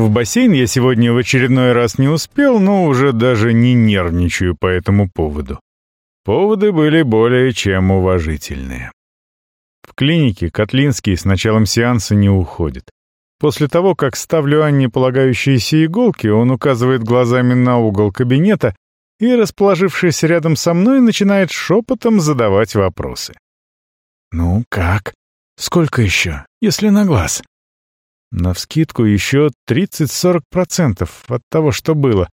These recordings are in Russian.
В бассейн я сегодня в очередной раз не успел, но уже даже не нервничаю по этому поводу. Поводы были более чем уважительные. В клинике Котлинский с началом сеанса не уходит. После того, как ставлю Анне полагающиеся иголки, он указывает глазами на угол кабинета и, расположившись рядом со мной, начинает шепотом задавать вопросы. «Ну, как? Сколько еще, если на глаз?» Навскидку еще 30-40% от того, что было.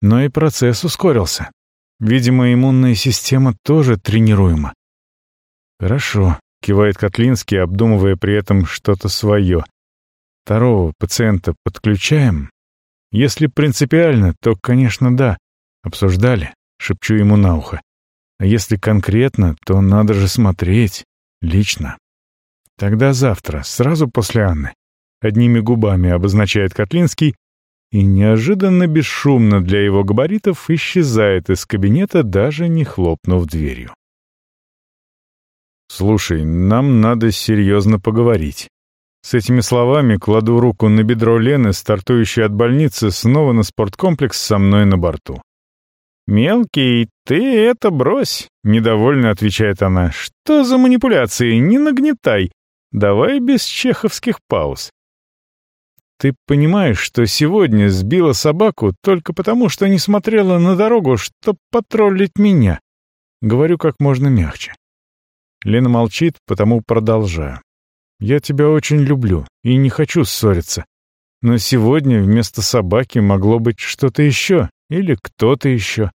Но и процесс ускорился. Видимо, иммунная система тоже тренируема. «Хорошо», — кивает Котлинский, обдумывая при этом что-то свое. «Второго пациента подключаем? Если принципиально, то, конечно, да. Обсуждали, шепчу ему на ухо. А если конкретно, то надо же смотреть. Лично. Тогда завтра, сразу после Анны. Одними губами обозначает Котлинский и неожиданно бесшумно для его габаритов исчезает из кабинета, даже не хлопнув дверью. «Слушай, нам надо серьезно поговорить». С этими словами кладу руку на бедро Лены, стартующей от больницы, снова на спорткомплекс со мной на борту. «Мелкий, ты это брось!» — недовольно отвечает она. «Что за манипуляции? Не нагнетай! Давай без чеховских пауз!» «Ты понимаешь, что сегодня сбила собаку только потому, что не смотрела на дорогу, чтоб потроллить меня?» Говорю как можно мягче. Лена молчит, потому продолжаю. «Я тебя очень люблю и не хочу ссориться. Но сегодня вместо собаки могло быть что-то еще или кто-то еще.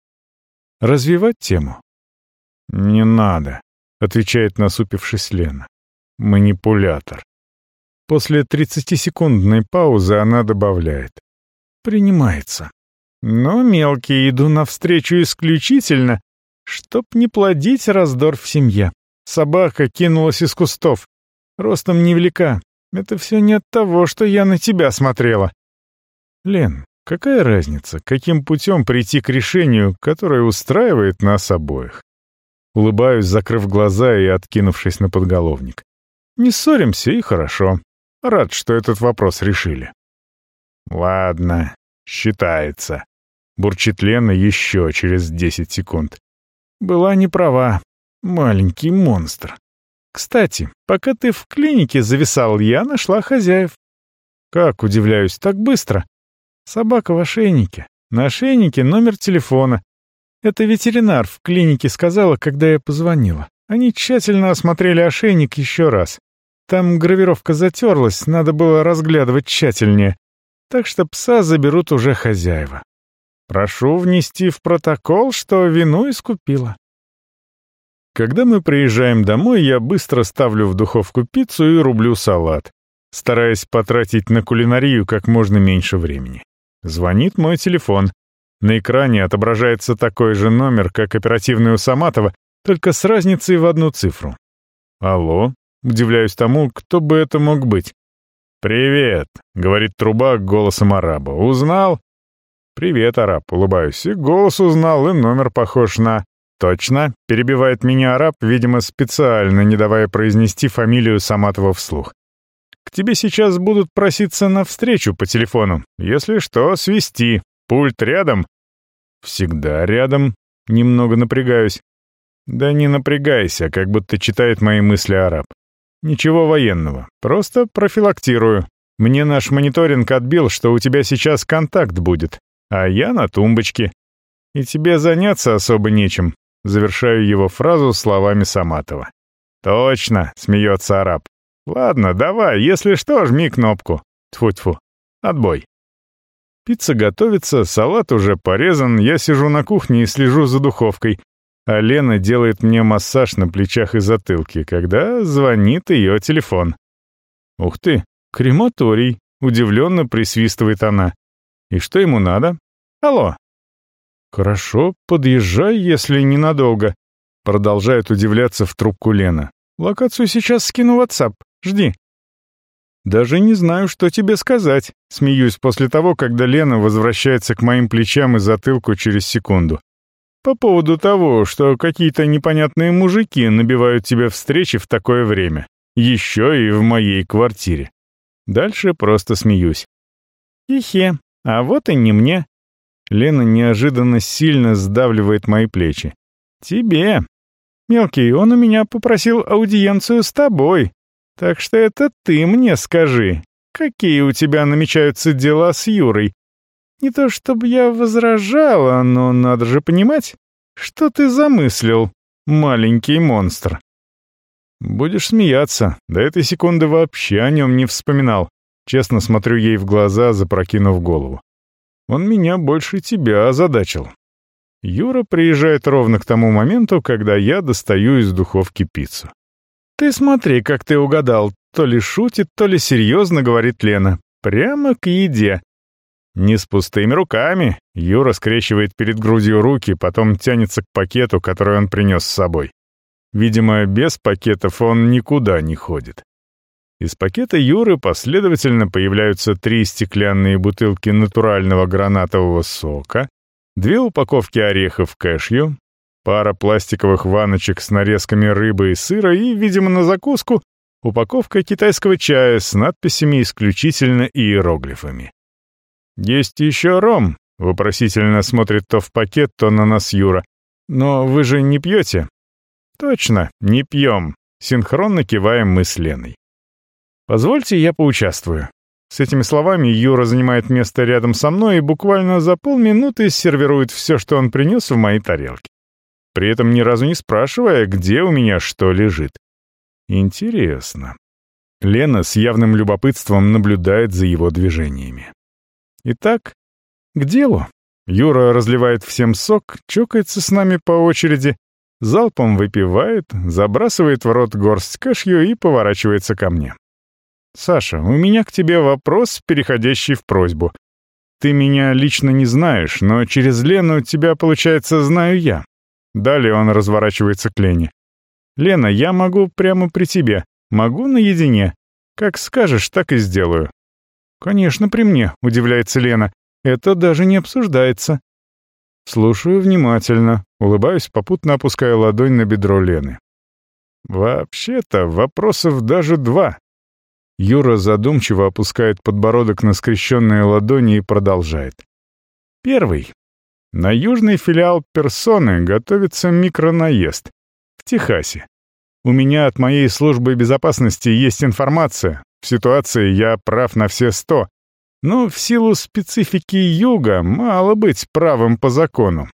Развивать тему? «Не надо», — отвечает насупившись Лена. «Манипулятор». После 30-секундной паузы она добавляет. «Принимается. Но мелкие иду навстречу исключительно, чтоб не плодить раздор в семье. Собака кинулась из кустов. Ростом невелика. Это все не от того, что я на тебя смотрела. Лен, Какая разница, каким путем прийти к решению, которое устраивает нас обоих? Улыбаюсь, закрыв глаза и откинувшись на подголовник. Не ссоримся, и хорошо. Рад, что этот вопрос решили. Ладно, считается. Бурчит Лена еще через десять секунд. Была не права. Маленький монстр. Кстати, пока ты в клинике зависал, я нашла хозяев. Как, удивляюсь, так быстро? Собака в ошейнике. На ошейнике номер телефона. Это ветеринар в клинике сказала, когда я позвонила. Они тщательно осмотрели ошейник еще раз. Там гравировка затерлась, надо было разглядывать тщательнее. Так что пса заберут уже хозяева. Прошу внести в протокол, что вину искупила. Когда мы приезжаем домой, я быстро ставлю в духовку пиццу и рублю салат, стараясь потратить на кулинарию как можно меньше времени. Звонит мой телефон. На экране отображается такой же номер, как оперативный у Саматова, только с разницей в одну цифру. «Алло?» — удивляюсь тому, кто бы это мог быть. «Привет», — говорит труба голосом араба. «Узнал?» «Привет, араб», — улыбаюсь. И голос узнал, и номер похож на... «Точно», — перебивает меня араб, видимо, специально, не давая произнести фамилию Саматова вслух. К тебе сейчас будут проситься на встречу по телефону. Если что, свисти. Пульт рядом?» «Всегда рядом». Немного напрягаюсь. «Да не напрягайся, как будто читает мои мысли араб. Ничего военного, просто профилактирую. Мне наш мониторинг отбил, что у тебя сейчас контакт будет, а я на тумбочке. И тебе заняться особо нечем». Завершаю его фразу словами Саматова. «Точно», — смеется араб. «Ладно, давай, если что, жми кнопку. Тьфу-тьфу. Отбой». Пицца готовится, салат уже порезан, я сижу на кухне и слежу за духовкой, а Лена делает мне массаж на плечах и затылке, когда звонит ее телефон. «Ух ты, крематорий!» — удивленно присвистывает она. «И что ему надо? Алло!» «Хорошо, подъезжай, если ненадолго», — продолжает удивляться в трубку Лена. «Локацию сейчас скину в WhatsApp. Жди». «Даже не знаю, что тебе сказать», — смеюсь после того, когда Лена возвращается к моим плечам и затылку через секунду. «По поводу того, что какие-то непонятные мужики набивают тебе встречи в такое время. Еще и в моей квартире». Дальше просто смеюсь. Ихе, а вот и не мне. Лена неожиданно сильно сдавливает мои плечи. Тебе. Мелкий, он у меня попросил аудиенцию с тобой. Так что это ты мне скажи, какие у тебя намечаются дела с Юрой. Не то чтобы я возражала, но надо же понимать, что ты замыслил, маленький монстр. Будешь смеяться, до этой секунды вообще о нем не вспоминал. Честно смотрю ей в глаза, запрокинув голову. Он меня больше тебя озадачил. Юра приезжает ровно к тому моменту, когда я достаю из духовки пиццу. «Ты смотри, как ты угадал. То ли шутит, то ли серьезно, — говорит Лена. Прямо к еде. Не с пустыми руками. Юра скрещивает перед грудью руки, потом тянется к пакету, который он принес с собой. Видимо, без пакетов он никуда не ходит. Из пакета Юры последовательно появляются три стеклянные бутылки натурального гранатового сока, две упаковки орехов кэшью, пара пластиковых ваночек с нарезками рыбы и сыра и, видимо, на закуску, упаковка китайского чая с надписями исключительно иероглифами. «Есть еще ром», — вопросительно смотрит то в пакет, то на нас Юра. «Но вы же не пьете?» «Точно, не пьем», — синхронно киваем мы с Леной. «Позвольте, я поучаствую». С этими словами Юра занимает место рядом со мной и буквально за полминуты сервирует все, что он принес в мои тарелки. При этом ни разу не спрашивая, где у меня что лежит. Интересно. Лена с явным любопытством наблюдает за его движениями. Итак, к делу. Юра разливает всем сок, чокается с нами по очереди, залпом выпивает, забрасывает в рот горсть кашью и поворачивается ко мне. «Саша, у меня к тебе вопрос, переходящий в просьбу. Ты меня лично не знаешь, но через Лену тебя, получается, знаю я». Далее он разворачивается к Лене. «Лена, я могу прямо при тебе. Могу наедине. Как скажешь, так и сделаю». «Конечно, при мне», — удивляется Лена. «Это даже не обсуждается». Слушаю внимательно, улыбаюсь, попутно опуская ладонь на бедро Лены. «Вообще-то вопросов даже два», Юра задумчиво опускает подбородок на скрещенные ладони и продолжает. Первый. На южный филиал персоны готовится микронаезд. В Техасе. У меня от моей службы безопасности есть информация. В ситуации я прав на все сто. Но в силу специфики юга мало быть правым по закону.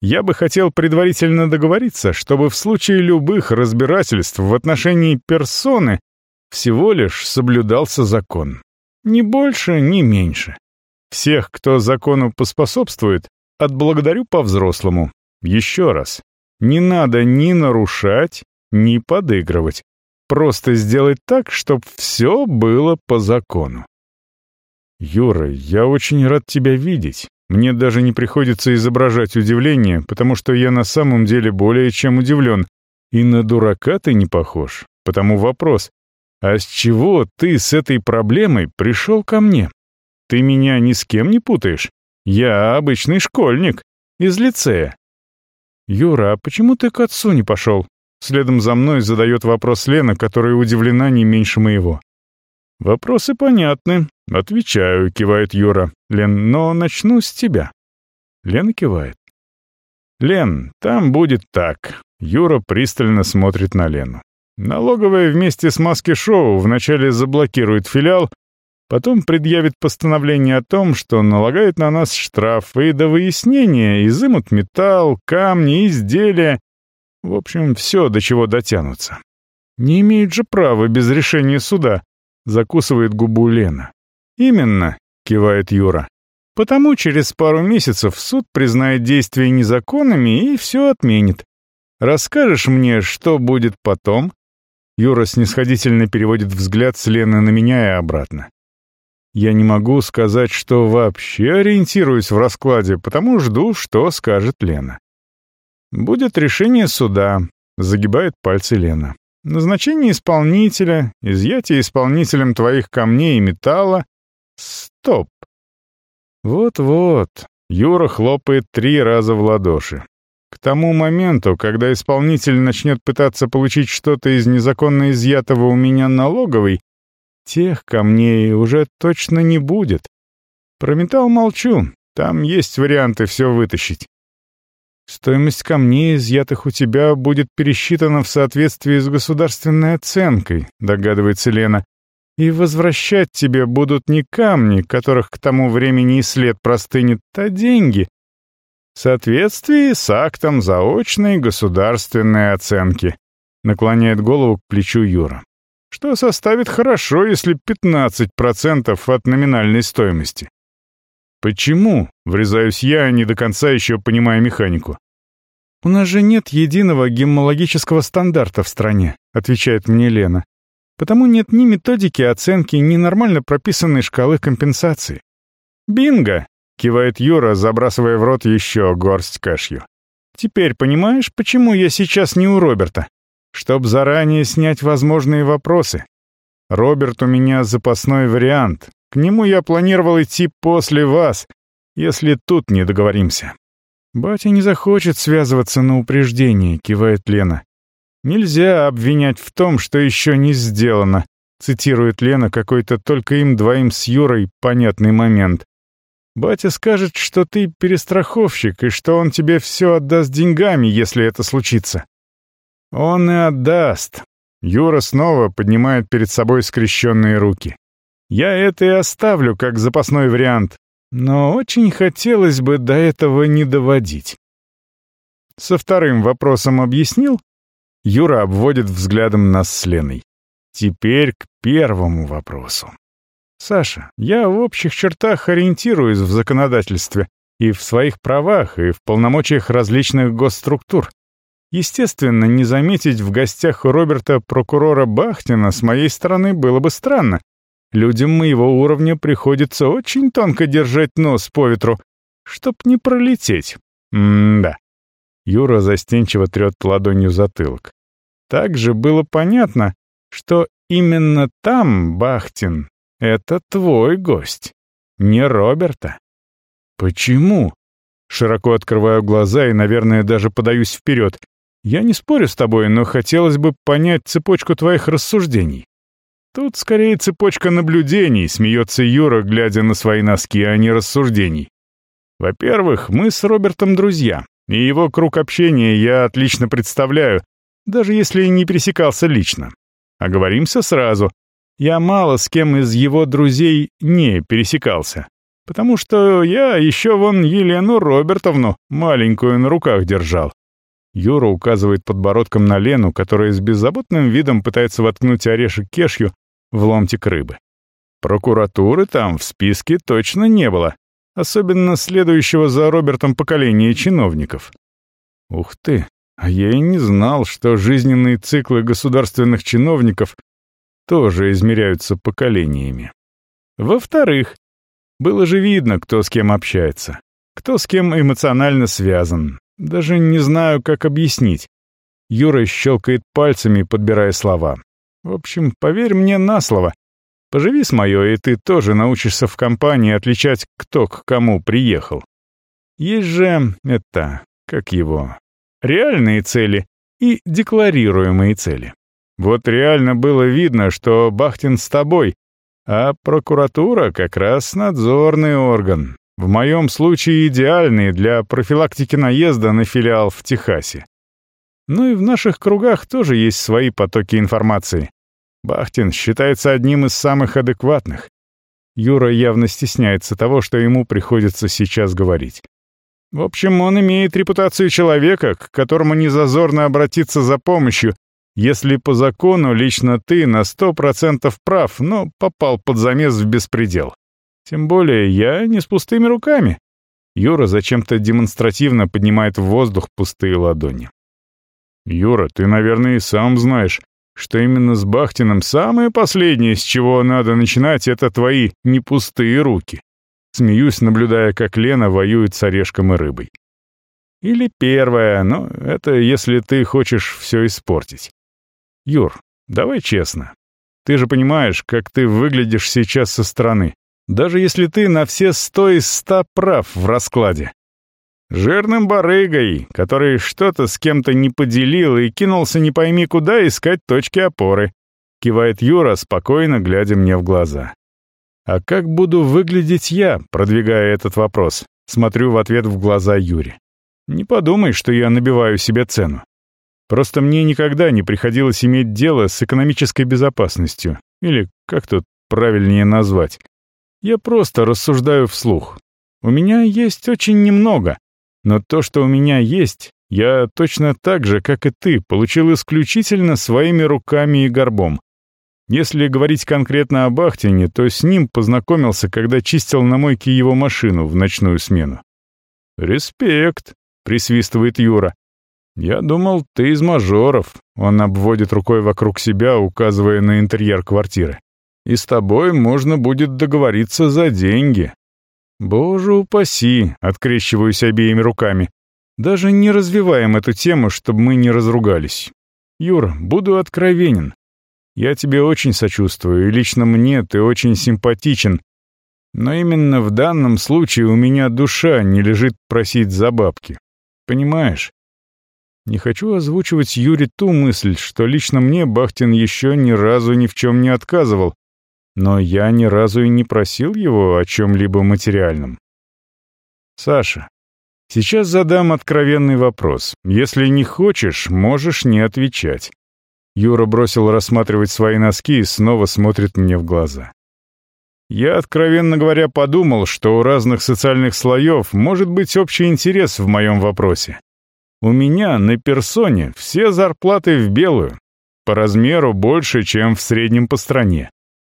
Я бы хотел предварительно договориться, чтобы в случае любых разбирательств в отношении персоны всего лишь соблюдался закон. Ни больше, ни меньше. Всех, кто закону поспособствует, отблагодарю по-взрослому. Еще раз. Не надо ни нарушать, ни подыгрывать. Просто сделать так, чтобы все было по закону. «Юра, я очень рад тебя видеть. Мне даже не приходится изображать удивление, потому что я на самом деле более чем удивлен. И на дурака ты не похож. Потому вопрос, а с чего ты с этой проблемой пришел ко мне? Ты меня ни с кем не путаешь? Я обычный школьник. Из лицея. Юра, а почему ты к отцу не пошел? Следом за мной задает вопрос Лена, которая удивлена не меньше моего. «Вопросы понятны. Отвечаю», — кивает Юра. «Лен, но начну с тебя». Лена кивает. «Лен, там будет так». Юра пристально смотрит на Лену. Налоговая вместе с маски-шоу вначале заблокирует филиал, потом предъявит постановление о том, что налагает на нас штраф, и до выяснения изымут металл, камни, изделия. В общем, все, до чего дотянутся. Не имеют же права без решения суда, закусывает губу Лена. Именно, кивает Юра. Потому через пару месяцев суд признает действия незаконными и все отменит. Расскажешь мне, что будет потом? Юра снисходительно переводит взгляд с Лены на меня и обратно. Я не могу сказать, что вообще ориентируюсь в раскладе, потому жду, что скажет Лена. «Будет решение суда», — загибает пальцы Лена. «Назначение исполнителя, изъятие исполнителем твоих камней и металла. Стоп!» «Вот-вот», — Юра хлопает три раза в ладоши. К тому моменту, когда исполнитель начнет пытаться получить что-то из незаконно изъятого у меня налоговой, тех камней уже точно не будет. Про металл молчу, там есть варианты все вытащить. Стоимость камней, изъятых у тебя, будет пересчитана в соответствии с государственной оценкой, догадывается Лена. И возвращать тебе будут не камни, которых к тому времени и след простынет, а деньги. В соответствии с актом заочной государственной оценки. Наклоняет голову к плечу Юра. Что составит хорошо, если 15% от номинальной стоимости. «Почему?» — врезаюсь я, не до конца еще понимая механику. «У нас же нет единого геммологического стандарта в стране», — отвечает мне Лена. «Потому нет ни методики оценки, ни нормально прописанной шкалы компенсации». «Бинго!» — кивает Юра, забрасывая в рот еще горсть кашью. «Теперь понимаешь, почему я сейчас не у Роберта? Чтоб заранее снять возможные вопросы. Роберт у меня запасной вариант, нему я планировал идти после вас, если тут не договоримся. Батя не захочет связываться на упреждение, кивает Лена. Нельзя обвинять в том, что еще не сделано, цитирует Лена какой-то только им двоим с Юрой понятный момент. Батя скажет, что ты перестраховщик и что он тебе все отдаст деньгами, если это случится. Он и отдаст. Юра снова поднимает перед собой скрещенные руки. Я это и оставлю как запасной вариант, но очень хотелось бы до этого не доводить. Со вторым вопросом объяснил? Юра обводит взглядом нас с Леной. Теперь к первому вопросу. Саша, я в общих чертах ориентируюсь в законодательстве и в своих правах, и в полномочиях различных госструктур. Естественно, не заметить в гостях у Роберта прокурора Бахтина с моей стороны было бы странно, Людям моего уровня приходится очень тонко держать нос по ветру, чтоб не пролететь. М-да. Юра застенчиво трет ладонью затылок. Также было понятно, что именно там, Бахтин, это твой гость, не Роберта. Почему? Широко открываю глаза и, наверное, даже подаюсь вперед. Я не спорю с тобой, но хотелось бы понять цепочку твоих рассуждений. Тут скорее цепочка наблюдений, смеется Юра, глядя на свои носки, а не рассуждений. Во-первых, мы с Робертом друзья, и его круг общения я отлично представляю, даже если не пересекался лично. Оговоримся сразу. Я мало с кем из его друзей не пересекался, потому что я еще вон Елену Робертовну маленькую на руках держал. Юра указывает подбородком на Лену, которая с беззаботным видом пытается воткнуть орешек кешью в ломтик рыбы. Прокуратуры там в списке точно не было, особенно следующего за Робертом поколения чиновников. Ух ты, а я и не знал, что жизненные циклы государственных чиновников тоже измеряются поколениями. Во-вторых, было же видно, кто с кем общается, кто с кем эмоционально связан. Даже не знаю, как объяснить. Юра щелкает пальцами, подбирая слова. В общем, поверь мне на слово. Поживи с моё, и ты тоже научишься в компании отличать, кто к кому приехал. Есть же, это, как его, реальные цели и декларируемые цели. Вот реально было видно, что Бахтин с тобой, а прокуратура как раз надзорный орган. В моем случае идеальный для профилактики наезда на филиал в Техасе. Ну и в наших кругах тоже есть свои потоки информации. Бахтин считается одним из самых адекватных. Юра явно стесняется того, что ему приходится сейчас говорить. В общем, он имеет репутацию человека, к которому незазорно обратиться за помощью, если по закону лично ты на сто процентов прав, но попал под замес в беспредел. Тем более я не с пустыми руками. Юра зачем-то демонстративно поднимает в воздух пустые ладони. «Юра, ты, наверное, и сам знаешь, что именно с Бахтиным самое последнее, с чего надо начинать, это твои непустые руки. Смеюсь, наблюдая, как Лена воюет с орешком и рыбой. Или первое, но это если ты хочешь все испортить. Юр, давай честно. Ты же понимаешь, как ты выглядишь сейчас со стороны. Даже если ты на все сто из ста прав в раскладе. Жирным барыгой, который что-то с кем-то не поделил и кинулся не пойми куда искать точки опоры. Кивает Юра, спокойно глядя мне в глаза. А как буду выглядеть я, продвигая этот вопрос? Смотрю в ответ в глаза Юре. Не подумай, что я набиваю себе цену. Просто мне никогда не приходилось иметь дело с экономической безопасностью, или как тут правильнее назвать. Я просто рассуждаю вслух. У меня есть очень немного, но то, что у меня есть, я точно так же, как и ты, получил исключительно своими руками и горбом. Если говорить конкретно о Бахтине, то с ним познакомился, когда чистил на мойке его машину в ночную смену. «Респект», — присвистывает Юра. «Я думал, ты из мажоров», — он обводит рукой вокруг себя, указывая на интерьер квартиры. «И с тобой можно будет договориться за деньги». «Боже упаси», — открещиваюсь обеими руками. «Даже не развиваем эту тему, чтобы мы не разругались. Юр, буду откровенен. Я тебе очень сочувствую, и лично мне ты очень симпатичен. Но именно в данном случае у меня душа не лежит просить за бабки. Понимаешь? Не хочу озвучивать Юре ту мысль, что лично мне Бахтин еще ни разу ни в чем не отказывал, но я ни разу и не просил его о чем-либо материальном. Саша, сейчас задам откровенный вопрос. Если не хочешь, можешь не отвечать. Юра бросил рассматривать свои носки и снова смотрит мне в глаза. Я, откровенно говоря, подумал, что у разных социальных слоев может быть общий интерес в моем вопросе. У меня на персоне все зарплаты в белую, по размеру больше, чем в среднем по стране.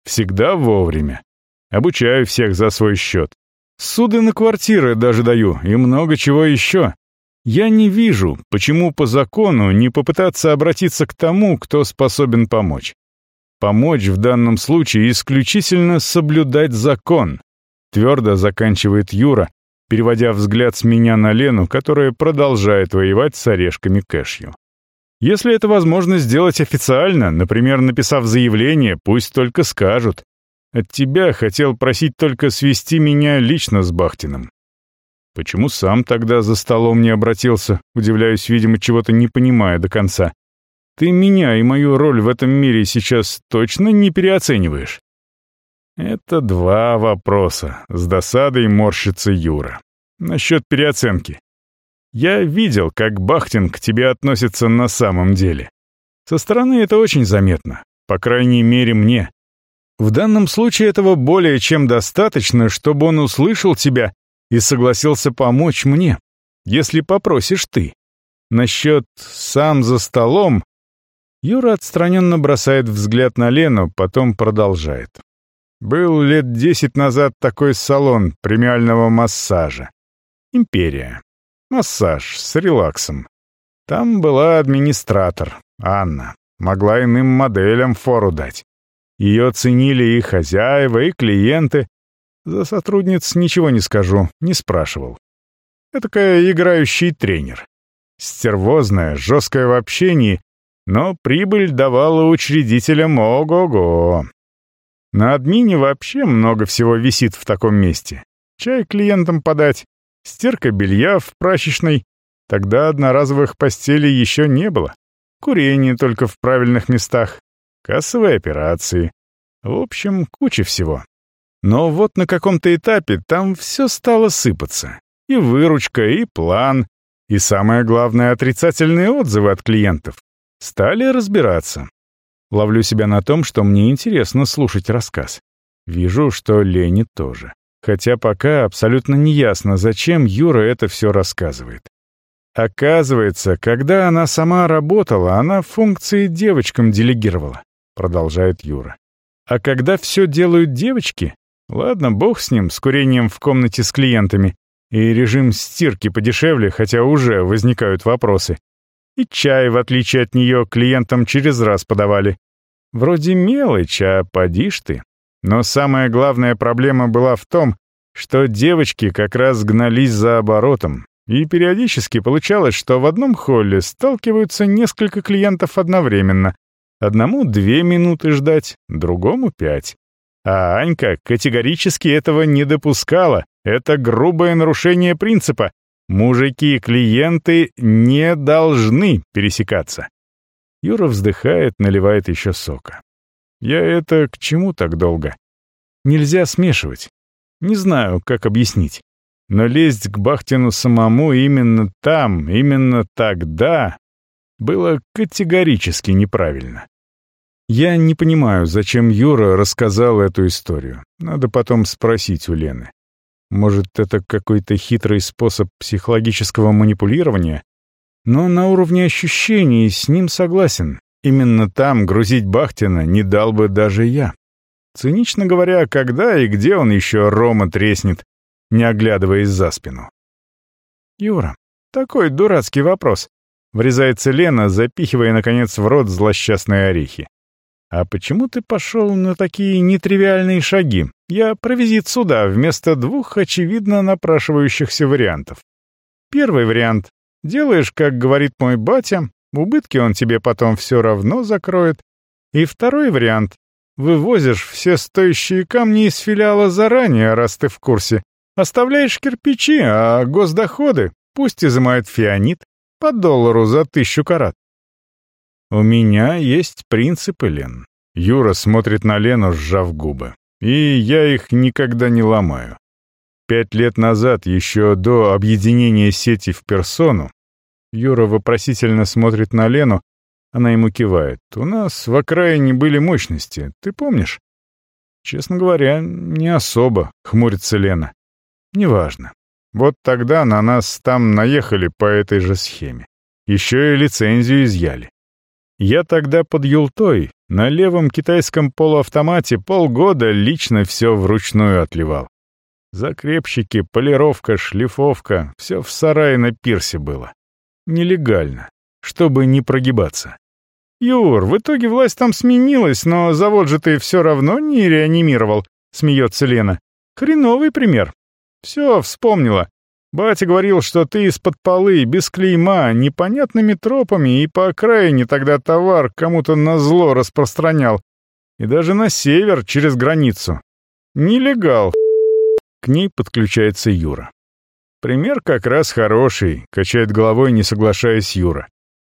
Всегда вовремя. Обучаю всех за свой счет. Суды на квартиры даже даю и много чего еще. Я не вижу, почему по закону не попытаться обратиться к тому, кто способен помочь. Помочь в данном случае исключительно соблюдать закон, твердо заканчивает Юра, переводя взгляд с меня на Лену, которая продолжает воевать с орешками кэшью. Если это возможно сделать официально, например, написав заявление, пусть только скажут. От тебя хотел просить только свести меня лично с Бахтиным. Почему сам тогда за столом не обратился, удивляюсь, видимо, чего-то не понимая до конца. Ты меня и мою роль в этом мире сейчас точно не переоцениваешь? Это два вопроса. С досадой морщится Юра. Насчет переоценки. Я видел, как Бахтин к тебе относится на самом деле. Со стороны это очень заметно. По крайней мере, мне. В данном случае этого более чем достаточно, чтобы он услышал тебя и согласился помочь мне, если попросишь ты. Насчет «сам за столом» Юра отстраненно бросает взгляд на Лену, потом продолжает. Был лет десять назад такой салон премиального массажа. «Империя». Массаж с релаксом. Там была администратор, Анна. Могла иным моделям фору дать. Ее ценили и хозяева, и клиенты, за сотрудниц ничего не скажу, не спрашивал. Этакая играющий тренер. Стервозная, жесткая в общении, но прибыль давала учредителям ого-го. На админе вообще много всего висит в таком месте. Чай клиентам подать, стирка белья в прачечной. Тогда одноразовых постелей еще не было. Курение только в правильных местах. Кассовые операции. В общем, куча всего. Но вот на каком-то этапе там все стало сыпаться. И выручка, и план, и самое главное, отрицательные отзывы от клиентов. Стали разбираться. Ловлю себя на том, что мне интересно слушать рассказ. Вижу, что Лене тоже. Хотя пока абсолютно неясно, зачем Юра это все рассказывает. Оказывается, когда она сама работала, она функции девочкам делегировала, продолжает Юра. А когда все делают девочки, Ладно, бог с ним, с курением в комнате с клиентами. И режим стирки подешевле, хотя уже возникают вопросы. И чай, в отличие от нее, клиентам через раз подавали. Вроде мелочь, а поди ты. Но самая главная проблема была в том, что девочки как раз гнались за оборотом, и периодически получалось, что в одном холле сталкиваются несколько клиентов одновременно. Одному две минуты ждать, другому пять. А Анька категорически этого не допускала. Это грубое нарушение принципа. Мужики и клиенты не должны пересекаться. Юра вздыхает, наливает еще сока. Я это к чему так долго? нельзя смешивать. Не знаю, как объяснить. Но лезть к Бахтину самому именно там, именно тогда было категорически неправильно. Я не понимаю, зачем Юра рассказал эту историю. Надо потом спросить у Лены. Может, это какой-то хитрый способ психологического манипулирования? Но на уровне ощущений с ним согласен. Именно там грузить Бахтина не дал бы даже я. Цинично говоря, когда и где он еще Рома треснет, не оглядываясь за спину. «Юра, такой дурацкий вопрос», — врезается Лена, запихивая, наконец, в рот злосчастные орехи. «А почему ты пошел на такие нетривиальные шаги? Я про визит сюда вместо двух очевидно напрашивающихся вариантов. Первый вариант. Делаешь, как говорит мой батя, убытки он тебе потом все равно закроет. И второй вариант. Вывозишь все стоящие камни из филиала заранее, раз ты в курсе, Оставляешь кирпичи, а госдоходы пусть изымают фианит по доллару за тысячу карат. У меня есть принципы, Лен. Юра смотрит на Лену, сжав губы. И я их никогда не ломаю. Пять лет назад, еще до объединения сети в персону, Юра вопросительно смотрит на Лену, она ему кивает. «У нас в окраине были мощности, ты помнишь?» «Честно говоря, не особо», — хмурится Лена. Неважно. Вот тогда на нас там наехали по этой же схеме. Еще и лицензию изъяли. Я тогда под Юлтой на левом китайском полуавтомате полгода лично все вручную отливал. Закрепщики, полировка, шлифовка — все в сарае на пирсе было. Нелегально, чтобы не прогибаться. «Юр, в итоге власть там сменилась, но завод же ты все равно не реанимировал», — смеется Лена. «Хреновый пример. «Все, вспомнила. Батя говорил, что ты из-под полы, без клейма, непонятными тропами и по окраине тогда товар кому-то на зло распространял. И даже на север, через границу. Нелегал. К ней подключается Юра. Пример как раз хороший, качает головой, не соглашаясь Юра.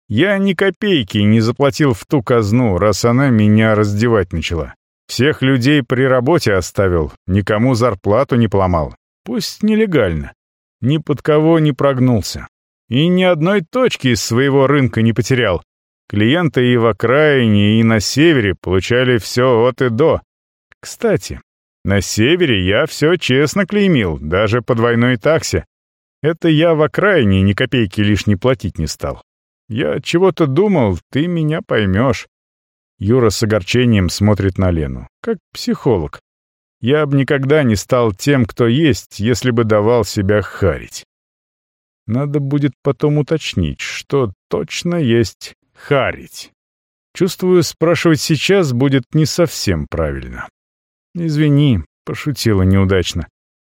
Я ни копейки не заплатил в ту казну, раз она меня раздевать начала. Всех людей при работе оставил, никому зарплату не поломал. Пусть нелегально. Ни под кого не прогнулся. И ни одной точки из своего рынка не потерял. Клиенты и в окраине, и на севере получали все от и до. Кстати, на севере я все честно клеймил, даже по двойной таксе. Это я в окраине ни копейки лишней платить не стал. Я чего-то думал, ты меня поймешь. Юра с огорчением смотрит на Лену, как психолог. Я бы никогда не стал тем, кто есть, если бы давал себя харить. Надо будет потом уточнить, что точно есть харить. Чувствую, спрашивать сейчас будет не совсем правильно. Извини, пошутила неудачно.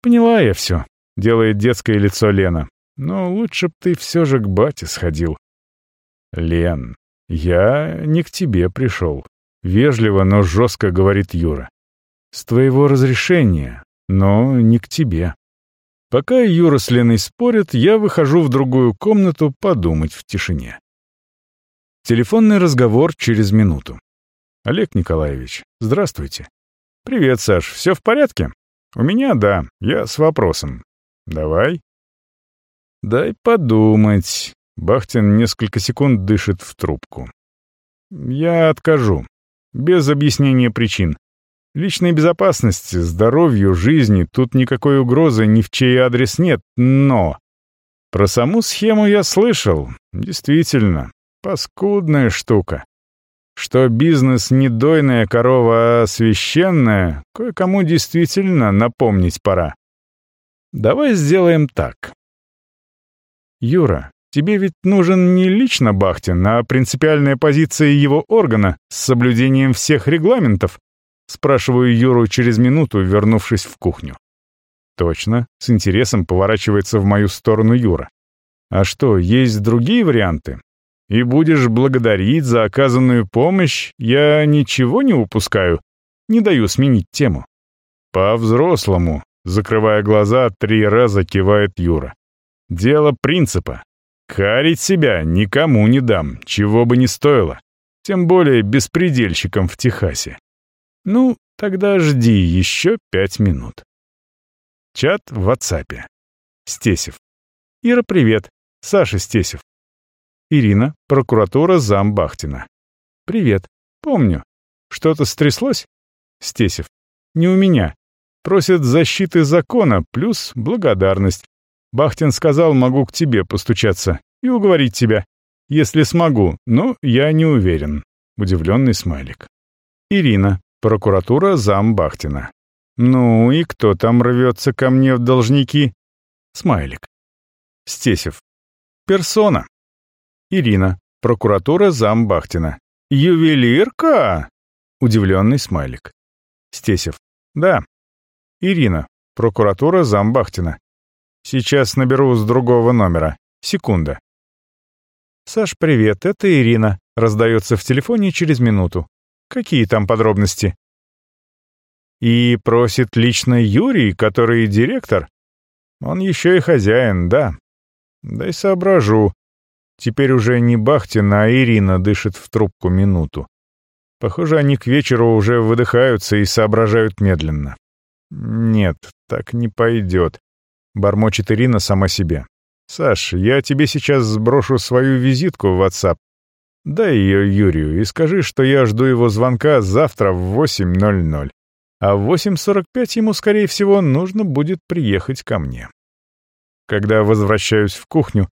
Поняла я все, делает детское лицо Лена. Но лучше б ты все же к бате сходил. Лен, я не к тебе пришел. Вежливо, но жестко говорит Юра. С твоего разрешения, но не к тебе. Пока Юра с Леной спорят, я выхожу в другую комнату подумать в тишине. Телефонный разговор через минуту. Олег Николаевич, здравствуйте. Привет, Саш, все в порядке? У меня, да, я с вопросом. Давай. Дай подумать. Бахтин несколько секунд дышит в трубку. Я откажу. Без объяснения причин. Личной безопасности, здоровью, жизни тут никакой угрозы ни в чей адрес нет, но... Про саму схему я слышал. Действительно, паскудная штука. Что бизнес не дойная корова, а священная, кое-кому действительно напомнить пора. Давай сделаем так. Юра, тебе ведь нужен не лично Бахтин, а принципиальная позиция его органа с соблюдением всех регламентов, Спрашиваю Юру через минуту, вернувшись в кухню. Точно, с интересом поворачивается в мою сторону Юра. А что, есть другие варианты? И будешь благодарить за оказанную помощь, я ничего не упускаю, не даю сменить тему. По-взрослому, закрывая глаза, три раза кивает Юра. Дело принципа. Карить себя никому не дам, чего бы ни стоило. Тем более беспредельщикам в Техасе. Ну, тогда жди еще пять минут. Чат в WhatsApp. Стесев. Ира, привет. Саша Стесев. Ирина, прокуратура зам Бахтина. Привет. Помню. Что-то стряслось? Стесев. Не у меня. Просят защиты закона, плюс благодарность. Бахтин сказал, могу к тебе постучаться и уговорить тебя. Если смогу, но я не уверен. Удивленный смайлик. Ирина, прокуратура зам Бахтина. Ну и кто там рвется ко мне в должники? Смайлик. Стесев. Персона. Ирина. Прокуратура зам Бахтина. Ювелирка? Удивленный смайлик. Стесев. Да. Ирина. Прокуратура зам Бахтина. Сейчас наберу с другого номера. Секунда. «Саш, привет, это Ирина», — раздается в телефоне через минуту. «Какие там подробности?» «И просит лично Юрий, который директор?» Он еще и хозяин, да. Дай соображу. Теперь уже не Бахтин, а Ирина дышит в трубку минуту. Похоже, они к вечеру уже выдыхаются и соображают медленно. Нет, так не пойдет. Бормочет Ирина сама себе. «Саш, я тебе сейчас сброшу свою визитку в WhatsApp. Дай ее Юрию и скажи, что я жду его звонка завтра в 8.00 а в 8.45 ему, скорее всего, нужно будет приехать ко мне. Когда возвращаюсь в кухню,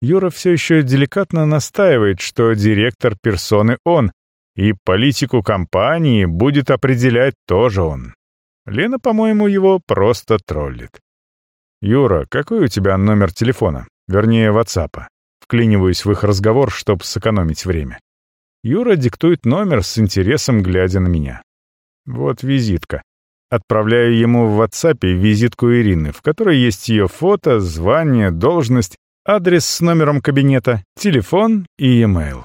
Юра все еще деликатно настаивает, что директор персоны он, и политику компании будет определять тоже он. Лена, по-моему, его просто троллит. «Юра, какой у тебя номер телефона? Вернее, ватсапа?» Вклиниваюсь в их разговор, чтобы сэкономить время. Юра диктует номер с интересом, глядя на меня. Вот визитка. Отправляю ему в WhatsApp визитку Ирины, в которой есть ее фото, звание, должность, адрес с номером кабинета, телефон и e-mail.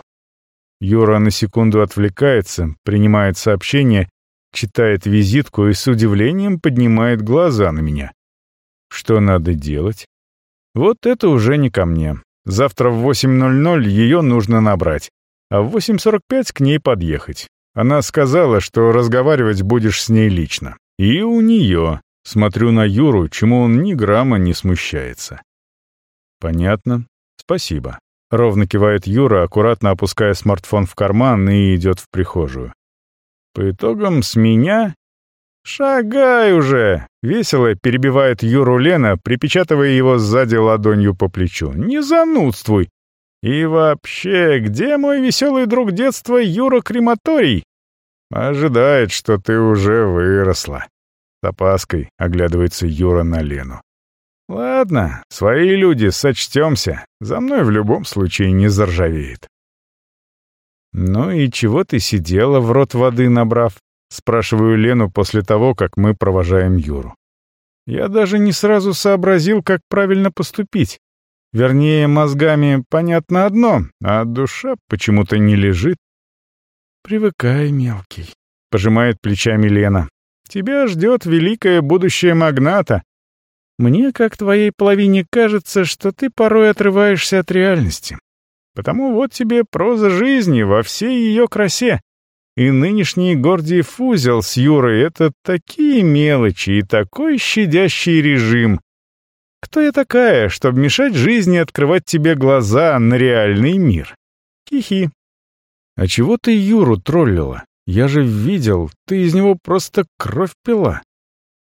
Юра на секунду отвлекается, принимает сообщение, читает визитку и с удивлением поднимает глаза на меня. Что надо делать? Вот это уже не ко мне. Завтра в 8.00 ее нужно набрать, а в 8.45 к ней подъехать. Она сказала, что разговаривать будешь с ней лично. И у нее. Смотрю на Юру, чему он ни грамма не смущается. Понятно. Спасибо. Ровно кивает Юра, аккуратно опуская смартфон в карман и идет в прихожую. По итогам с меня... «Шагай уже!» — весело перебивает Юру Лена, припечатывая его сзади ладонью по плечу. «Не занудствуй! И вообще, где мой веселый друг детства Юра Крематорий? Ожидает, что ты уже выросла. С опаской оглядывается Юра на Лену. Ладно, свои люди, сочтемся. За мной в любом случае не заржавеет. «Ну и чего ты сидела, в рот воды набрав?» — спрашиваю Лену после того, как мы провожаем Юру. Я даже не сразу сообразил, как правильно поступить. Вернее, мозгами понятно одно, а душа почему-то не лежит. «Привыкай, мелкий», — пожимает плечами Лена. «Тебя ждет великое будущее магната. Мне, как твоей половине, кажется, что ты порой отрываешься от реальности. Потому вот тебе проза жизни во всей ее красе. И нынешний Гордиев узел с Юрой — это такие мелочи и такой щадящий режим, кто я такая, чтобы мешать жизни открывать тебе глаза на реальный мир? Хи-хи. А чего ты Юру троллила? Я же видел, ты из него просто кровь пила.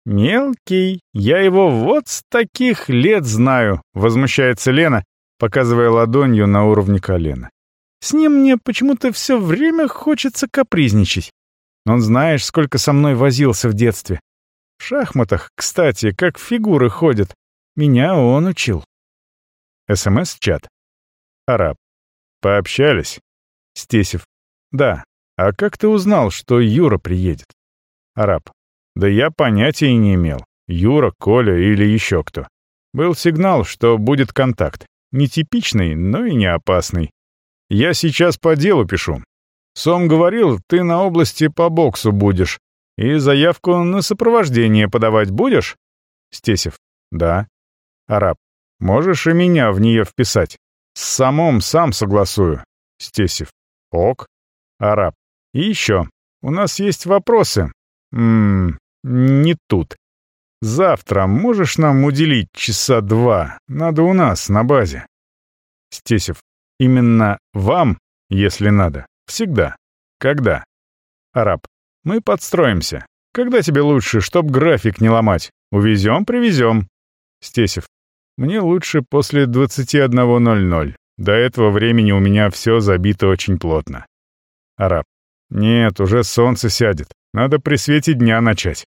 Мелкий, я его вот с таких лет знаю, возмущается Лена, показывая ладонью на уровне колена. С ним мне почему-то все время хочется капризничать. Он знаешь, сколько со мной возился в детстве. В шахматах, кстати, как фигуры ходят. Меня он учил. СМС-чат. Араб. Пообщались? Стесев. Да. А как ты узнал, что Юра приедет? Араб. Да я понятия не имел. Юра, Коля или еще кто. Был сигнал, что будет контакт. Нетипичный, но и не опасный. Я сейчас по делу пишу. Сом говорил, ты на области по боксу будешь. И заявку на сопровождение подавать будешь? Стесев. Да. Араб. Можешь и меня в нее вписать. С самом сам согласую. Стесев. Ок. Араб. И еще. У нас есть вопросы. Ммм, не тут. Завтра можешь нам уделить часа два? Надо у нас, на базе. Стесев. Именно вам, если надо. Всегда. Когда? Араб. Мы подстроимся. Когда тебе лучше, чтоб график не ломать? Увезем, привезем. Стесев. Мне лучше после 21.00. До этого времени у меня все забито очень плотно. Араб. Нет, уже солнце сядет. Надо при свете дня начать.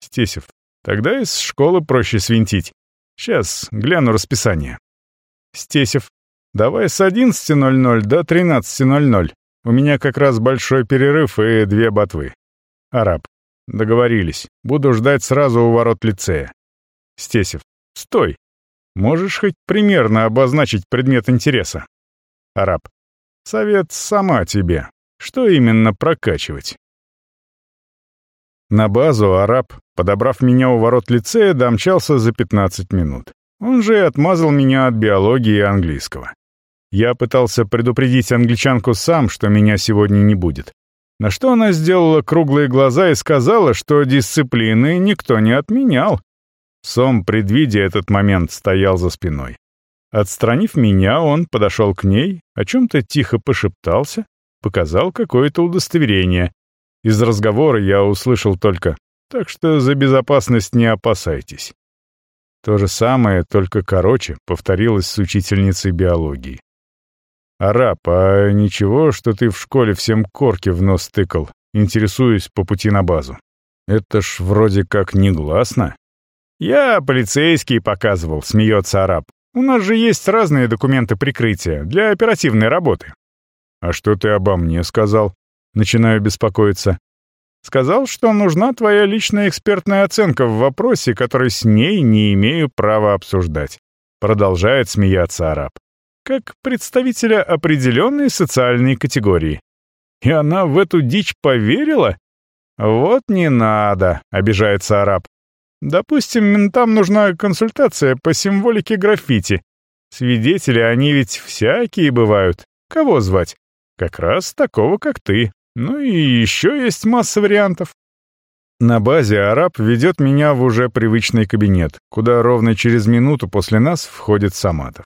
Стесев. Тогда из школы проще свинтить. Сейчас гляну расписание. Стесев. Давай с 11.00 до 13.00. У меня как раз большой перерыв и две ботвы. Араб. Договорились. Буду ждать сразу у ворот лицея. Стесев. Стой. Можешь хоть примерно обозначить предмет интереса? Араб. Совет сама тебе. Что именно прокачивать? На базу араб, подобрав меня у ворот лицея, домчался за 15 минут. Он же отмазал меня от биологии и английского. Я пытался предупредить англичанку сам, что меня сегодня не будет. На что она сделала круглые глаза и сказала, что дисциплины никто не отменял. Сом, предвидя этот момент, стоял за спиной. Отстранив меня, он подошел к ней, о чем-то тихо пошептался, показал какое-то удостоверение, из разговора я услышал только «так что за безопасность не опасайтесь». То же самое, только короче, повторилось с учительницей биологии. «Араб, а ничего, что ты в школе всем корки в нос тыкал, интересуюсь по пути на базу? Это ж вроде как негласно». «Я полицейский показывал», — смеется араб. «У нас же есть разные документы прикрытия для оперативной работы». «А что ты обо мне сказал?» Начинаю беспокоиться. Сказал, что нужна твоя личная экспертная оценка в вопросе, который с ней не имею права обсуждать. Продолжает смеяться араб. Как представителя определенной социальной категории. И она в эту дичь поверила? Вот не надо, обижается араб. Допустим, ментам нужна консультация по символике граффити. Свидетели, они ведь всякие бывают. Кого звать? Как раз такого, как ты. Ну и еще есть масса вариантов. На базе араб ведет меня в уже привычный кабинет, куда ровно через минуту после нас входит Саматов.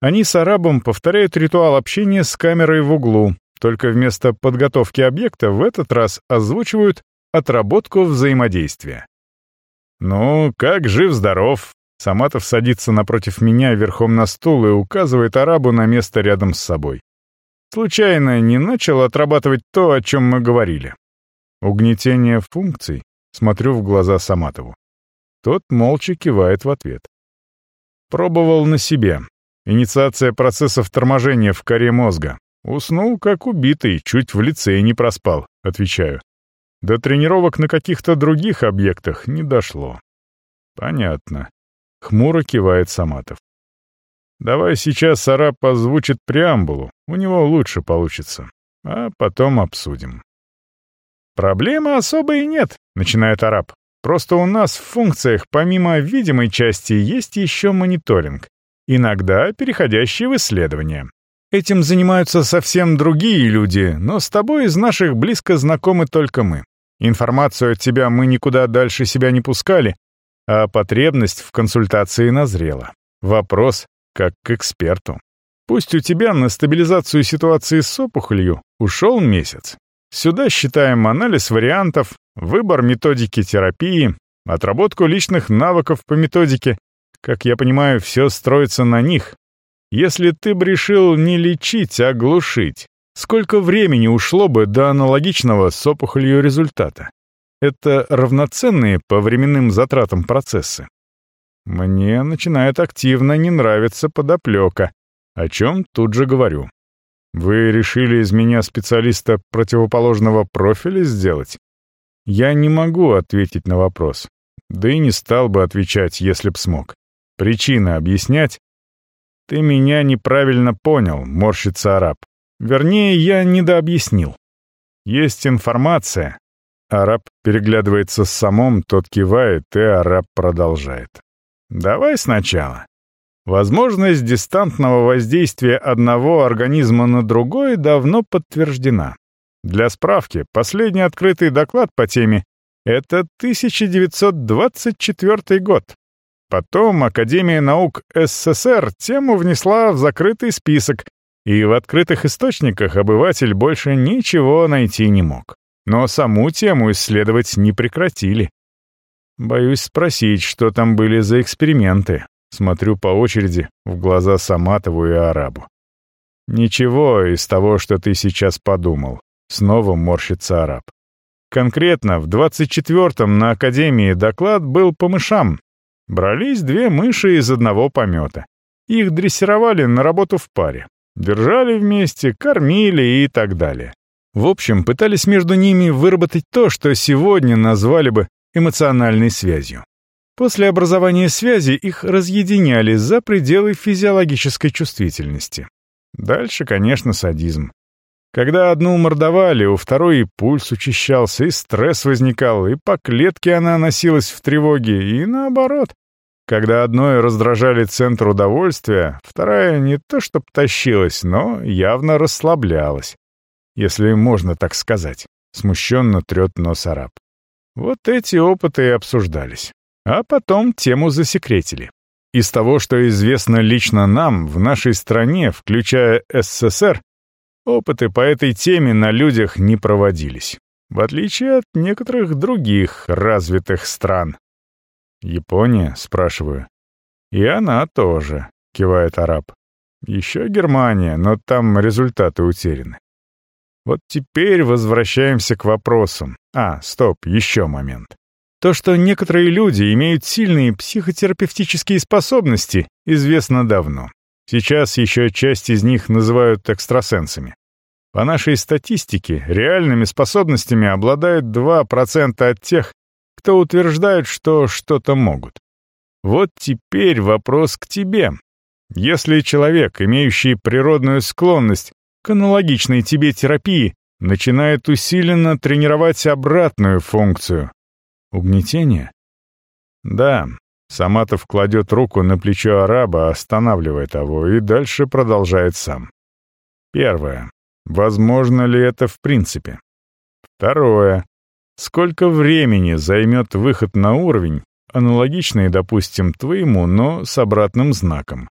Они с арабом повторяют ритуал общения с камерой в углу, только вместо подготовки объекта в этот раз озвучивают отработку взаимодействия. «Ну, как жив-здоров?» Саматов садится напротив меня верхом на стул и указывает арабу на место рядом с собой. Случайно не начал отрабатывать то, о чем мы говорили. Угнетение функций. Смотрю в глаза Саматову. Тот молча кивает в ответ. Пробовал на себе. Инициация процессов торможения в коре мозга. Уснул, как убитый, чуть в лице не проспал, отвечаю. До тренировок на каких-то других объектах не дошло. Понятно. Хмуро кивает Саматов. Давай сейчас араб озвучит преамбулу, у него лучше получится. А потом обсудим. «Проблемы особой нет», — начинает араб. «Просто у нас в функциях помимо видимой части есть еще мониторинг, иногда переходящий в исследование. Этим занимаются совсем другие люди, но с тобой из наших близко знакомы только мы. Информацию от тебя мы никуда дальше себя не пускали, а потребность в консультации назрела. Вопрос, как к эксперту. Пусть у тебя на стабилизацию ситуации с опухолью ушел месяц. Сюда считаем анализ вариантов, выбор методики терапии, отработку личных навыков по методике. Как я понимаю, все строится на них. Если ты бы решил не лечить, а глушить, сколько времени ушло бы до аналогичного с опухолью результата? Это равноценные по временным затратам процессы. Мне начинает активно не нравиться подоплека, о чем тут же говорю. Вы решили из меня специалиста противоположного профиля сделать? Я не могу ответить на вопрос. Да и не стал бы отвечать, если б смог. Причины объяснять? Ты меня неправильно понял, морщится араб. Вернее, я недообъяснил. Есть информация. Араб переглядывается с самом, тот кивает, и араб продолжает. Давай сначала. Возможность дистантного воздействия одного организма на другой давно подтверждена. Для справки, последний открытый доклад по теме Это 1924 год. Потом Академия наук СССР тему внесла в закрытый список, и в открытых источниках обыватель больше ничего найти не мог. Но саму тему исследовать не прекратили. Боюсь спросить, что там были за эксперименты. Смотрю по очереди в глаза Саматову и Арабу. Ничего из того, что ты сейчас подумал. Снова морщится араб. Конкретно в 24-м на Академии доклад был по мышам. Брались две мыши из одного помета. Их дрессировали на работу в паре. Держали вместе, кормили и так далее. В общем, пытались между ними выработать то, что сегодня назвали бы эмоциональной связью. После образования связи их разъединяли за пределы физиологической чувствительности. Дальше, конечно, садизм. Когда одну мордовали, у второй и пульс учащался, и стресс возникал, и по клетке она носилась в тревоге, и наоборот. Когда одной раздражали центр удовольствия, вторая не то чтоб тащилась, но явно расслаблялась. Если можно так сказать. Смущенно трет нос араб. Вот эти опыты и обсуждались. А потом тему засекретили. Из того, что известно лично нам, в нашей стране, включая СССР, опыты по этой теме на людях не проводились. В отличие от некоторых других развитых стран. «Япония?» — спрашиваю. «И она тоже», — кивает араб. «Еще Германия, но там результаты утеряны». Вот теперь возвращаемся к вопросам. А, стоп, еще момент. То, что некоторые люди имеют сильные психотерапевтические способности, известно давно. Сейчас еще часть из них называют экстрасенсами. По нашей статистике, реальными способностями обладают 2% от тех, кто утверждает, что что-то могут. Вот теперь вопрос к тебе. Если человек, имеющий природную склонность к аналогичной тебе терапии, начинает усиленно тренировать обратную функцию. Угнетение? Да. Саматов кладет руку на плечо араба, останавливая того, и дальше продолжает сам. Первое. Возможно ли это в принципе? Второе. Сколько времени займет выход на уровень, аналогичный, допустим, твоему, но с обратным знаком?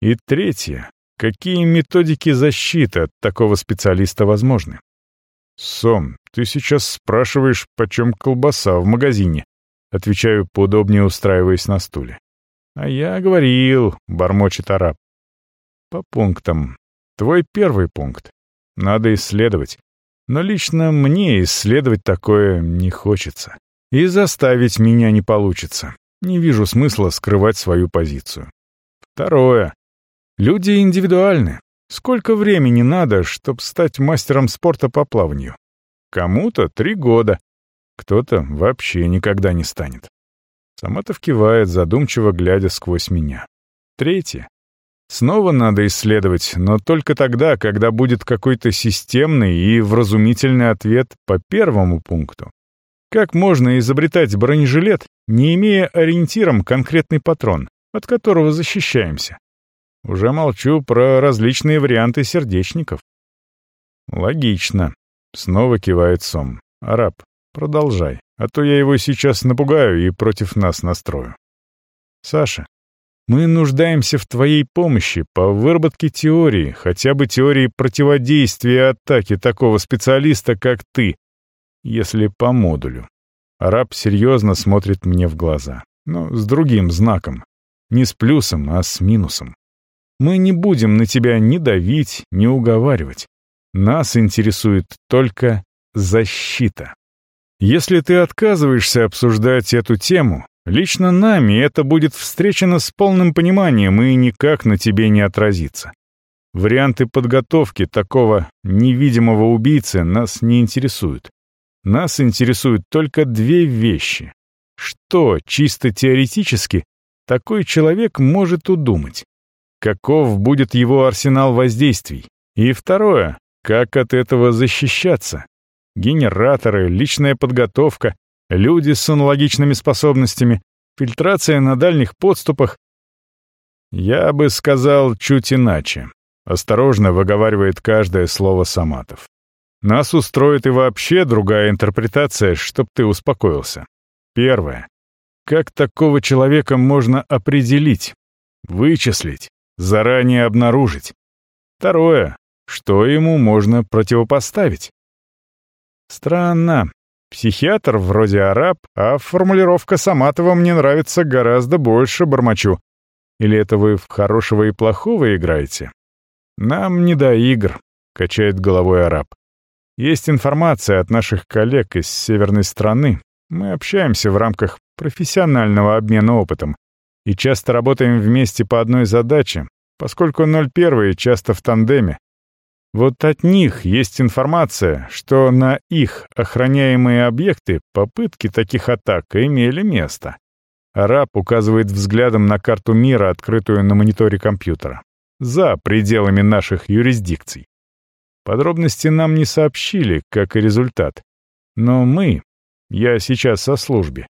И третье. Какие методики защиты от такого специалиста возможны? «Сом, ты сейчас спрашиваешь, почем колбаса в магазине?» Отвечаю, поудобнее устраиваясь на стуле. «А я говорил», — бормочет араб. «По пунктам. Твой первый пункт. Надо исследовать. Но лично мне исследовать такое не хочется. И заставить меня не получится. Не вижу смысла скрывать свою позицию. Второе. Люди индивидуальны. Сколько времени надо, чтобы стать мастером спорта по плаванию? Кому-то три года, кто-то вообще никогда не станет. Саматов кивает, задумчиво глядя сквозь меня. Третье. Снова надо исследовать, но только тогда, когда будет какой-то системный и вразумительный ответ по первому пункту. Как можно изобретать бронежилет, не имея ориентиром конкретный патрон, от которого защищаемся? Уже молчу про различные варианты сердечников. Логично. Снова кивает Сом. Араб, продолжай, а то я его сейчас напугаю и против нас настрою. Саша, мы нуждаемся в твоей помощи по выработке теории, хотя бы теории противодействия атаке такого специалиста, как ты, если по модулю. Араб серьезно смотрит мне в глаза, но с другим знаком. Не с плюсом, а с минусом. Мы не будем на тебя ни давить, ни уговаривать. Нас интересует только защита. Если ты отказываешься обсуждать эту тему, Лично нами это будет встречено с полным пониманием и никак на тебе не отразится. Варианты подготовки такого невидимого убийцы нас не интересуют. Нас интересуют только две вещи. Что, чисто теоретически, такой человек может удумать? Каков будет его арсенал воздействий? И второе, как от этого защищаться? Генераторы, личная подготовка, люди с аналогичными способностями, фильтрация на дальних подступах. Я бы сказал чуть иначе. Осторожно выговаривает каждое слово Саматов. Нас устроит и вообще другая интерпретация, чтоб ты успокоился. Первое. Как такого человека можно определить, вычислить, заранее обнаружить? Второе. Что ему можно противопоставить? Странно. Психиатр вроде араб, а формулировка Саматова мне нравится гораздо больше, бормочу. Или это вы в хорошего и плохого играете? Нам не до игр, качает головой араб. Есть информация от наших коллег из северной страны. Мы общаемся в рамках профессионального обмена опытом и часто работаем вместе по одной задаче, поскольку 01 часто в тандеме. Вот от них есть информация, что на их охраняемые объекты попытки таких атак имели место. Араб указывает взглядом на карту мира, открытую на мониторе компьютера. За пределами наших юрисдикций. Подробности нам не сообщили, как и результат. Но мы, я сейчас со службе,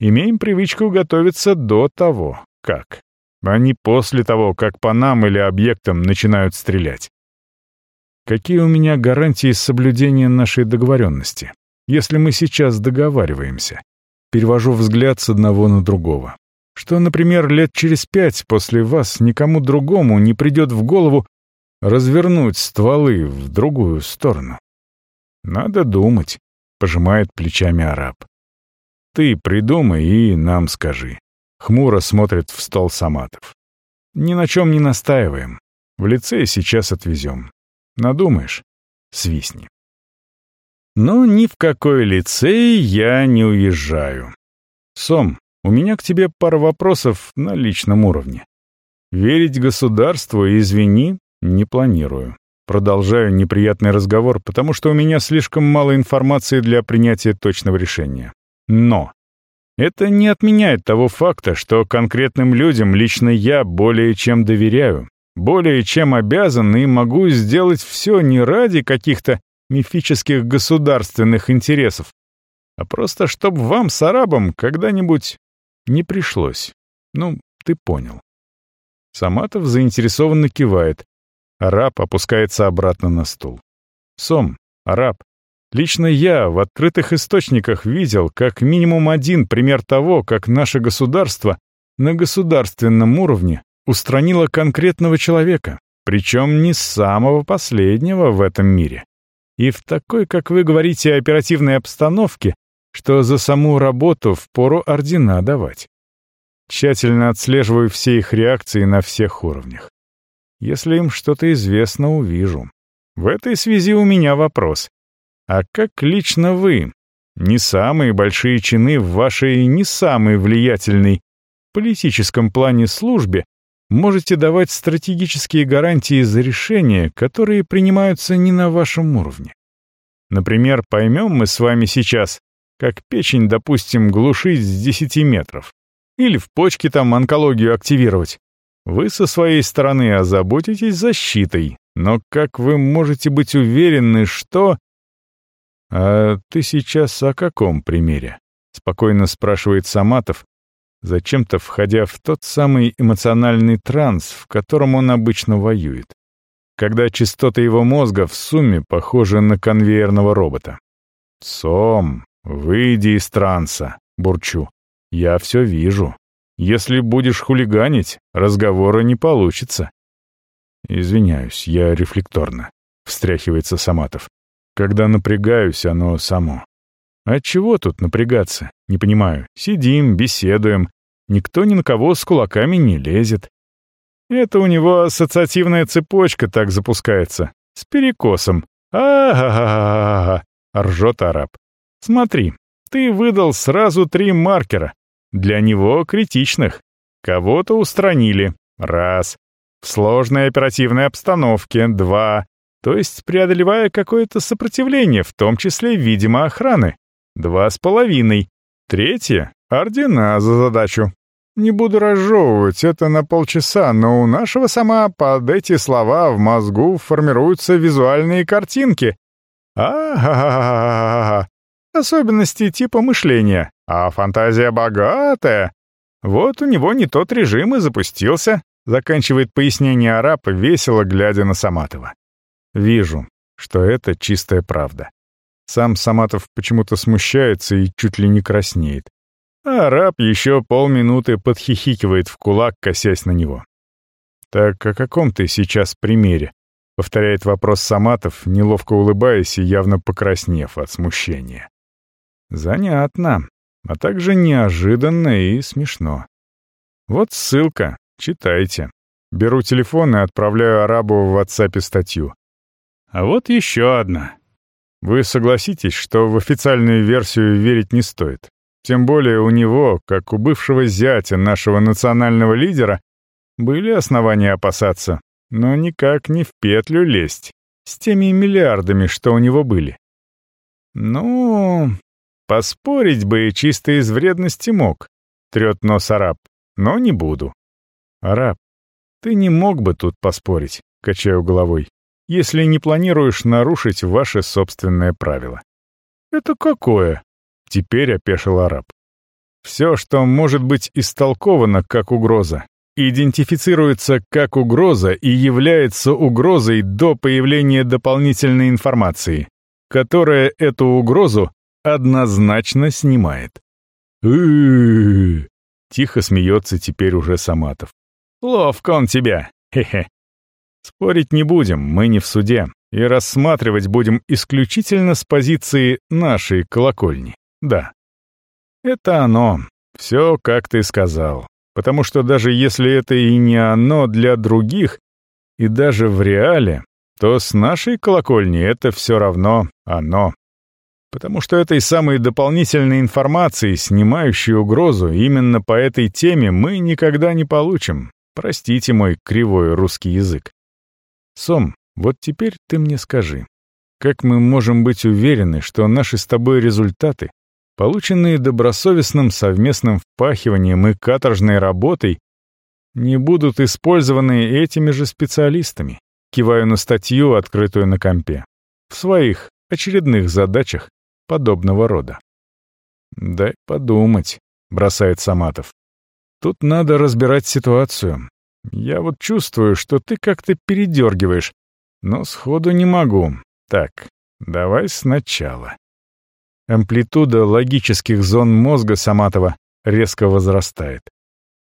имеем привычку готовиться до того, как, а не после того, как по нам или объектам начинают стрелять. Какие у меня гарантии соблюдения нашей договоренности, если мы сейчас договариваемся? Перевожу взгляд с одного на другого. Что, например, лет через пять после вас никому другому не придет в голову развернуть стволы в другую сторону. Надо думать, пожимает плечами араб. Ты придумай и нам скажи. Хмуро смотрит в стол Саматов. Ни на чем не настаиваем. В лице сейчас отвезем. Надумаешь? Свистни. Но ни в какой лицей я не уезжаю. Сом, у меня к тебе пара вопросов на личном уровне. Верить государству, извини, не планирую. Продолжаю неприятный разговор, потому что у меня слишком мало информации для принятия точного решения. Но это не отменяет того факта, что конкретным людям лично я более чем доверяю, более чем обязан и могу сделать все не ради каких-то мифических государственных интересов, а просто чтобы вам с арабом когда-нибудь не пришлось. Ну, ты понял. Саматов заинтересованно кивает. Араб опускается обратно на стул. Сом, араб, лично я в открытых источниках видел как минимум один пример того, как наше государство на государственном уровне устранило конкретного человека, причем не самого последнего в этом мире. И в такой, как вы говорите, оперативной обстановке, что за саму работу впору ордена давать. Тщательно отслеживаю все их реакции на всех уровнях. Если им что-то известно, увижу. В этой связи у меня вопрос. А как лично вы, не самые большие чины в вашей не самой влиятельной политическом плане службе, можете давать стратегические гарантии за решения, которые принимаются не на вашем уровне. Например, поймем мы с вами сейчас, как печень, допустим, глушить с 10 метров. Или в почке там онкологию активировать. Вы со своей стороны озаботитесь защитой, но как вы можете быть уверены, что... «А ты сейчас о каком примере?» — спокойно спрашивает Саматов, зачем-то входя в тот самый эмоциональный транс, в котором он обычно воюет. Когда частоты его мозга в сумме похожи на конвейерного робота. «Сом, выйди из транса», — бурчу. «Я все вижу. Если будешь хулиганить, разговора не получится». «Извиняюсь, я рефлекторно», — встряхивается Саматов. «Когда напрягаюсь, оно само». «А чего тут напрягаться? Не понимаю. Сидим, беседуем. Никто ни на кого с кулаками не лезет. Это у него ассоциативная цепочка так запускается. С перекосом. а а ржет араб. «Смотри, ты выдал сразу три маркера. Для него критичных. Кого-то устранили. Раз. В сложной оперативной обстановке. Два. То есть преодолевая какое-то сопротивление, в том числе, видимо, охраны. Два с половиной. Третье — ордена за задачу. Не буду разжевывать это на полчаса, но у нашего сама под эти слова в мозгу формируются визуальные картинки. А-ха-ха-ха-ха. Особенности типа мышления. А фантазия богатая. Вот у него не тот режим и запустился. Заканчивает пояснение араб, весело глядя на Саматова. Вижу. что это чистая правда. Сам Саматов почему-то смущается и чуть ли не краснеет. А араб еще полминуты подхихикивает в кулак, косясь на него. «Так о каком ты сейчас примере?» — повторяет вопрос Саматов, неловко улыбаясь и явно покраснев от смущения. «Занятно, а также неожиданно и смешно. Вот ссылка, читайте. Беру телефон и отправляю арабу в WhatsApp статью. А вот еще одна. Вы согласитесь, что в официальную версию верить не стоит. Тем более у него, как у бывшего зятя нашего национального лидера, были основания опасаться, но никак не в петлю лезть, с теми миллиардами, что у него были. Ну, поспорить бы чисто из вредности мог, трет нос араб, но не буду. Араб, ты не мог бы тут поспорить, качаю головой, если не планируешь нарушить ваши собственные правила. Это какое? Теперь опешил араб. Все, что может быть истолковано как угроза, идентифицируется как угроза и является угрозой до появления дополнительной информации, которая эту угрозу однозначно снимает. Тихо смеется теперь уже Саматов. «Ловко он тебя! Хе-хе!» Спорить не будем, мы не в суде, и рассматривать будем исключительно с позиции нашей колокольни. Да. Это оно. Все, как ты сказал потому что даже если это и не оно для других, и даже в реале, то с нашей колокольни это все равно оно. Потому что этой самой дополнительной информации, снимающей угрозу именно по этой теме, мы никогда не получим. Простите мой кривой русский язык. Сом, вот теперь ты мне скажи, как мы можем быть уверены, что наши с тобой результаты полученные добросовестным совместным впахиванием и каторжной работой, не будут использованы этими же специалистами, киваю на статью, открытую на компе, в своих очередных задачах подобного рода. «Дай подумать», — бросает Саматов. «Тут надо разбирать ситуацию. Я вот чувствую, что ты как-то передергиваешь, но сходу не могу. Так, давай сначала». Амплитуда логических зон мозга Саматова резко возрастает.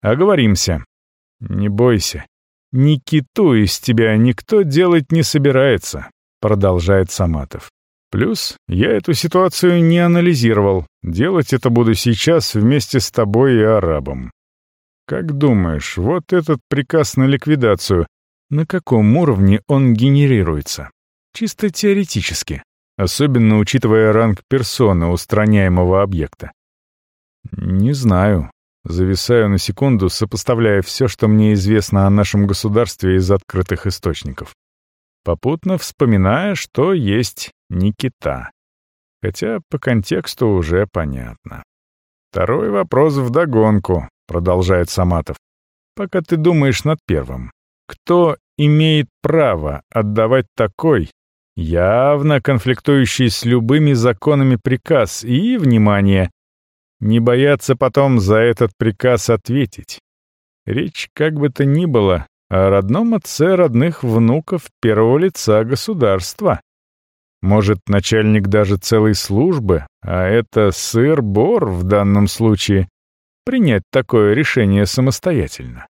Оговоримся. Не бойся. Ни киту из тебя никто делать не собирается, продолжает Саматов. Плюс я эту ситуацию не анализировал. Делать это буду сейчас вместе с тобой и арабом. Как думаешь, вот этот приказ на ликвидацию, на каком уровне он генерируется? Чисто теоретически особенно учитывая ранг персоны устраняемого объекта. Не знаю. Зависаю на секунду, сопоставляя все, что мне известно о нашем государстве из открытых источников. Попутно вспоминая, что есть Никита. Хотя по контексту уже понятно. Второй вопрос вдогонку, продолжает Саматов. Пока ты думаешь над первым. Кто имеет право отдавать такой, явно конфликтующий с любыми законами приказ и, внимание, не бояться потом за этот приказ ответить. Речь, как бы то ни было, о родном отце родных внуков первого лица государства. Может, начальник даже целой службы, а это сыр-бор в данном случае, принять такое решение самостоятельно.